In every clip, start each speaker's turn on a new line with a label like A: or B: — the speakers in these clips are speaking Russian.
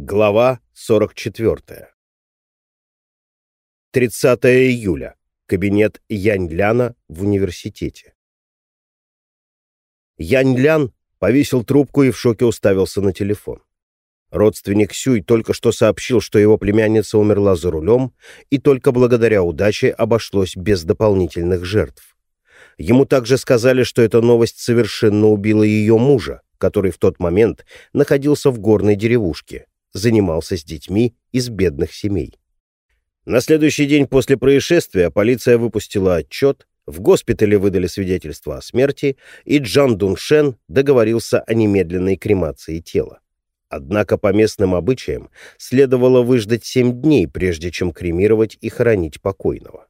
A: Глава 44. 30 июля. Кабинет Янь-Ляна в университете. Янь-Лян повесил трубку и в шоке уставился на телефон. Родственник Сюй только что сообщил, что его племянница умерла за рулем, и только благодаря удаче обошлось без дополнительных жертв. Ему также сказали, что эта новость совершенно убила ее мужа, который в тот момент находился в горной деревушке, занимался с детьми из бедных семей. На следующий день после происшествия полиция выпустила отчет, в госпитале выдали свидетельство о смерти, и Джан Дуншен договорился о немедленной кремации тела. Однако по местным обычаям следовало выждать семь дней, прежде чем кремировать и хоронить покойного.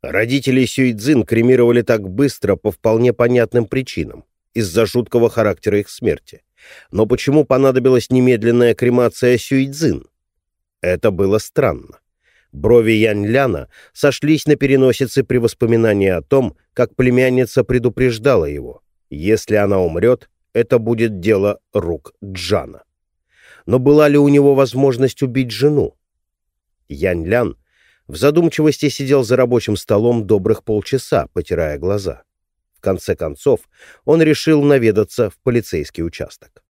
A: Родители Сюйцзин кремировали так быстро по вполне понятным причинам, из-за жуткого характера их смерти. Но почему понадобилась немедленная кремация Сюйцзин? Это было странно. Брови Янь-Ляна сошлись на переносице при воспоминании о том, как племянница предупреждала его. Если она умрет, это будет дело рук Джана. Но была ли у него возможность убить жену? Янь-Лян в задумчивости сидел за рабочим столом добрых полчаса, потирая глаза. Конце концов, он решил наведаться в полицейский участок.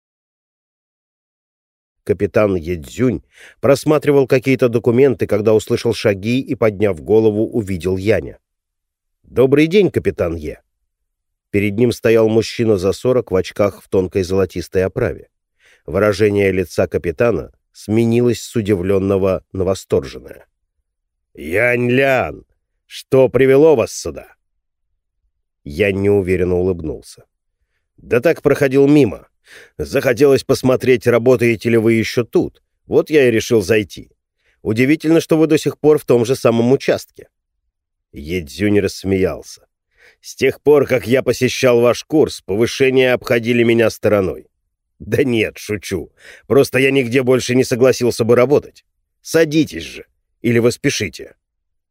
A: Капитан Едзюнь просматривал какие-то документы, когда услышал шаги и, подняв голову, увидел Яня. «Добрый день, капитан Е». Перед ним стоял мужчина за сорок в очках в тонкой золотистой оправе. Выражение лица капитана сменилось с удивленного на восторженное. «Янь-Лян, что привело вас сюда?» Янь неуверенно улыбнулся. «Да так проходил мимо. Захотелось посмотреть, работаете ли вы еще тут. Вот я и решил зайти. Удивительно, что вы до сих пор в том же самом участке». Едзюнь рассмеялся. «С тех пор, как я посещал ваш курс, повышения обходили меня стороной». «Да нет, шучу. Просто я нигде больше не согласился бы работать. Садитесь же. Или вы спешите?»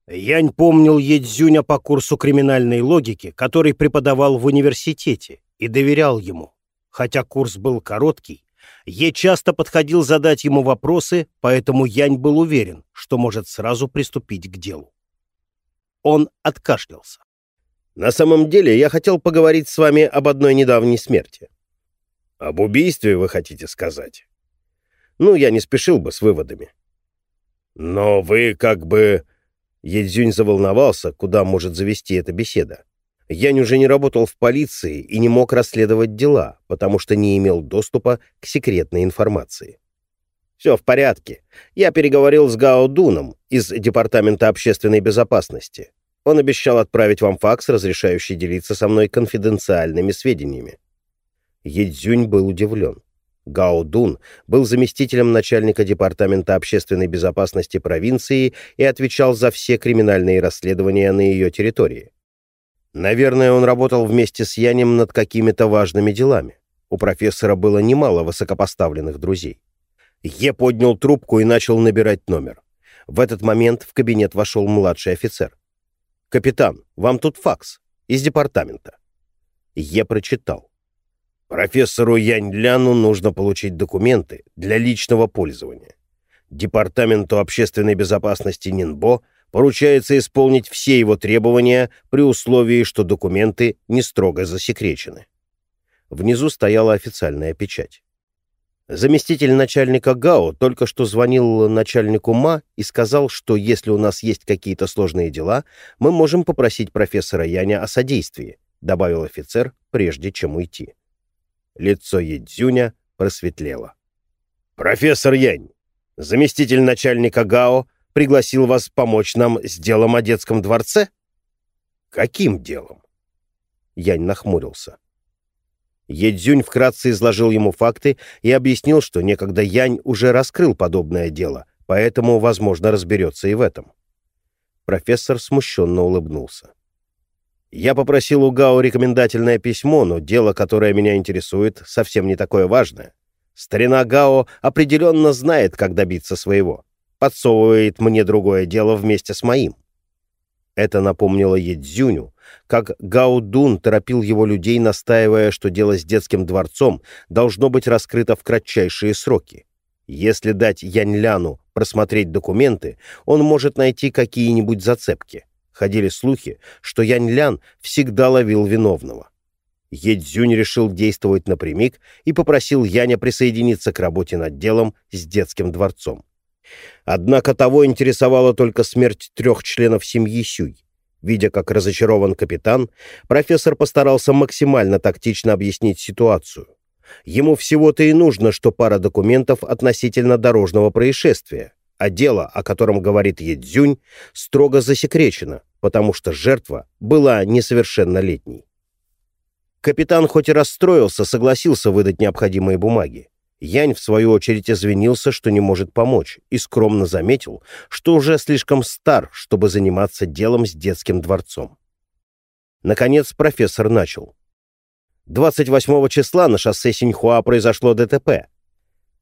B: Янь помнил Едзюня по курсу криминальной логики, который преподавал в университете, и доверял ему. Хотя курс был короткий, Е часто подходил задать ему вопросы, поэтому Янь был уверен, что может сразу приступить к делу. Он откашлялся.
A: «На самом деле я хотел поговорить с вами об одной недавней смерти». «Об убийстве, вы хотите сказать?» «Ну, я не спешил бы с выводами». «Но вы как бы...» Едзюнь заволновался, куда может завести эта беседа. Янь уже не работал в полиции и не мог расследовать дела, потому что не имел доступа к секретной информации. «Все в порядке. Я переговорил с Гао Дуном из Департамента общественной безопасности. Он обещал отправить вам факс, разрешающий делиться со мной конфиденциальными сведениями». Едзюнь был удивлен. Гао Дун был заместителем начальника Департамента общественной безопасности провинции и отвечал за все криминальные расследования на ее территории. Наверное, он работал вместе с Янем над какими-то важными делами. У профессора было немало высокопоставленных друзей. Е поднял трубку и начал набирать номер. В этот момент в кабинет вошел младший офицер. «Капитан, вам тут факс. Из департамента». Е прочитал. «Профессору Янь-Ляну нужно получить документы для личного пользования. Департаменту общественной безопасности Нинбо поручается исполнить все его требования при условии, что документы не строго засекречены. Внизу стояла официальная печать. Заместитель начальника ГАО только что звонил начальнику МА и сказал, что если у нас есть какие-то сложные дела, мы можем попросить профессора Яня о содействии, добавил офицер, прежде чем уйти. Лицо Едзюня просветлело. «Профессор Янь, заместитель начальника ГАО пригласил вас помочь нам с делом о детском дворце?» «Каким делом?» Янь нахмурился. Едзюнь вкратце изложил ему факты и объяснил, что некогда Янь уже раскрыл подобное дело, поэтому, возможно, разберется и в этом. Профессор смущенно улыбнулся. «Я попросил у Гао рекомендательное письмо, но дело, которое меня интересует, совсем не такое важное. Старина Гао определенно знает, как добиться своего подсовывает мне другое дело вместе с моим. Это напомнило Едзюню, как Гаудун торопил его людей, настаивая, что дело с детским дворцом должно быть раскрыто в кратчайшие сроки. Если дать Янь-Ляну просмотреть документы, он может найти какие-нибудь зацепки. Ходили слухи, что Янь-Лян всегда ловил виновного. Едзюнь решил действовать напрямик и попросил Яня присоединиться к работе над делом с детским дворцом. Однако того интересовала только смерть трех членов семьи Сюй. Видя, как разочарован капитан, профессор постарался максимально тактично объяснить ситуацию. Ему всего-то и нужно, что пара документов относительно дорожного происшествия, а дело, о котором говорит Едзюнь, строго засекречено, потому что жертва была несовершеннолетней. Капитан хоть и расстроился, согласился выдать необходимые бумаги. Янь, в свою очередь, извинился, что не может помочь, и скромно заметил, что уже слишком стар, чтобы заниматься делом с детским дворцом. Наконец профессор начал. 28 числа на шоссе Синьхуа произошло ДТП.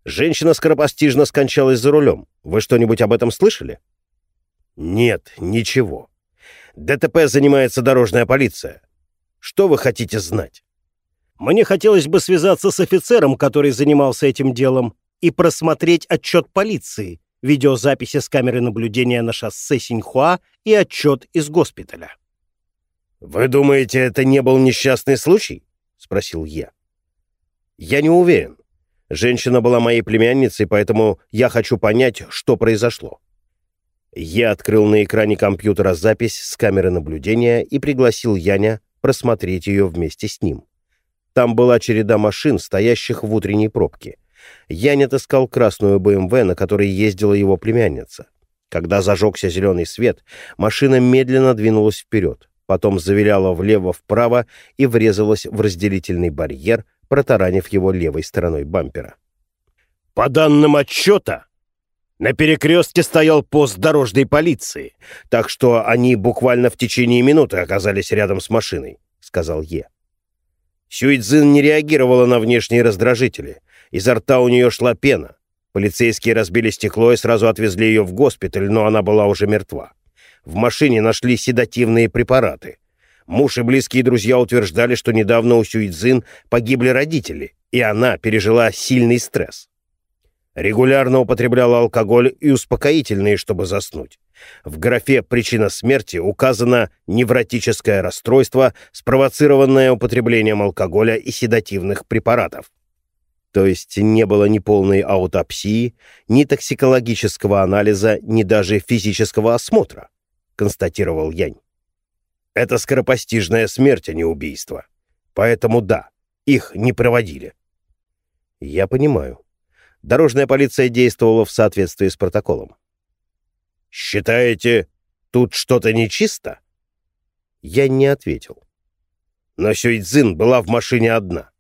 A: Женщина скоропостижно скончалась за рулем. Вы что-нибудь об этом слышали? Нет, ничего. ДТП занимается дорожная полиция. Что вы хотите знать?
B: Мне хотелось бы связаться с офицером, который занимался этим делом, и просмотреть отчет полиции, видеозаписи с камеры наблюдения на шоссе Синьхуа и отчет из госпиталя.
A: «Вы думаете, это не был несчастный случай?» — спросил я. «Я не уверен. Женщина была моей племянницей, поэтому я хочу понять, что произошло». Я открыл на экране компьютера запись с камеры наблюдения и пригласил Яня просмотреть ее вместе с ним. Там была череда машин, стоящих в утренней пробке. Янь отыскал красную БМВ, на которой ездила его племянница. Когда зажегся зеленый свет, машина медленно двинулась вперед потом завиляла влево-вправо и врезалась в разделительный барьер, протаранив его левой стороной бампера.
B: «По данным отчета, на перекрестке стоял пост дорожной полиции, так что они буквально в течение минуты оказались рядом с машиной», — сказал Е.
A: Сюйцзин не реагировала на внешние раздражители. Изо рта у нее шла пена. Полицейские разбили стекло и сразу отвезли ее в госпиталь, но она была уже мертва. В машине нашли седативные препараты. Муж и близкие друзья утверждали, что недавно у Сюйцзин погибли родители, и она пережила сильный стресс. Регулярно употребляла алкоголь и успокоительные, чтобы заснуть. В графе «Причина смерти» указано невротическое расстройство, спровоцированное употреблением алкоголя и седативных препаратов. То есть не было ни полной аутопсии, ни токсикологического анализа, ни даже физического осмотра констатировал Янь. Это скоропостижная смерть, а не убийство. Поэтому да, их не проводили. Я понимаю. Дорожная полиция действовала в соответствии с протоколом. Считаете, тут что-то нечисто? Я не ответил. Но Сюйцзин была в машине одна.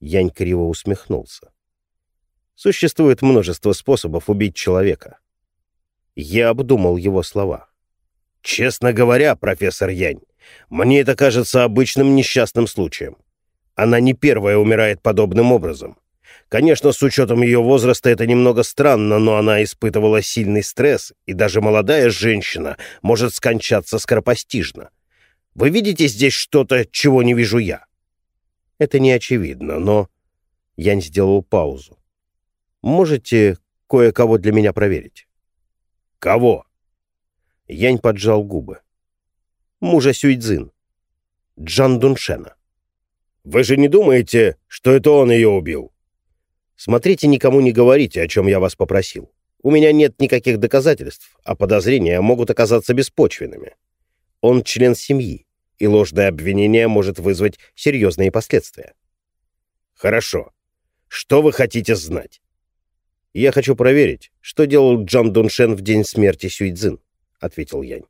A: Янь криво усмехнулся. Существует множество способов убить человека. Я обдумал его слова. Честно говоря, профессор Янь, мне это кажется обычным несчастным случаем. Она не первая умирает подобным образом. Конечно, с учетом ее возраста это немного странно, но она испытывала сильный стресс, и даже молодая женщина может скончаться скоропостижно. Вы видите здесь что-то, чего не вижу я? Это не очевидно, но... Янь сделал паузу. Можете кое-кого для меня проверить? Кого? Янь поджал губы. Мужа Сюйцзин. Джан Дуншена. «Вы же не думаете, что это он ее убил?» «Смотрите, никому не говорите, о чем я вас попросил. У меня нет никаких доказательств, а подозрения могут оказаться беспочвенными. Он член семьи, и ложное обвинение может вызвать серьезные последствия». «Хорошо. Что вы хотите знать?» «Я хочу проверить, что делал Джан Дуншен в день смерти Сюйцзин. — ответил Янь.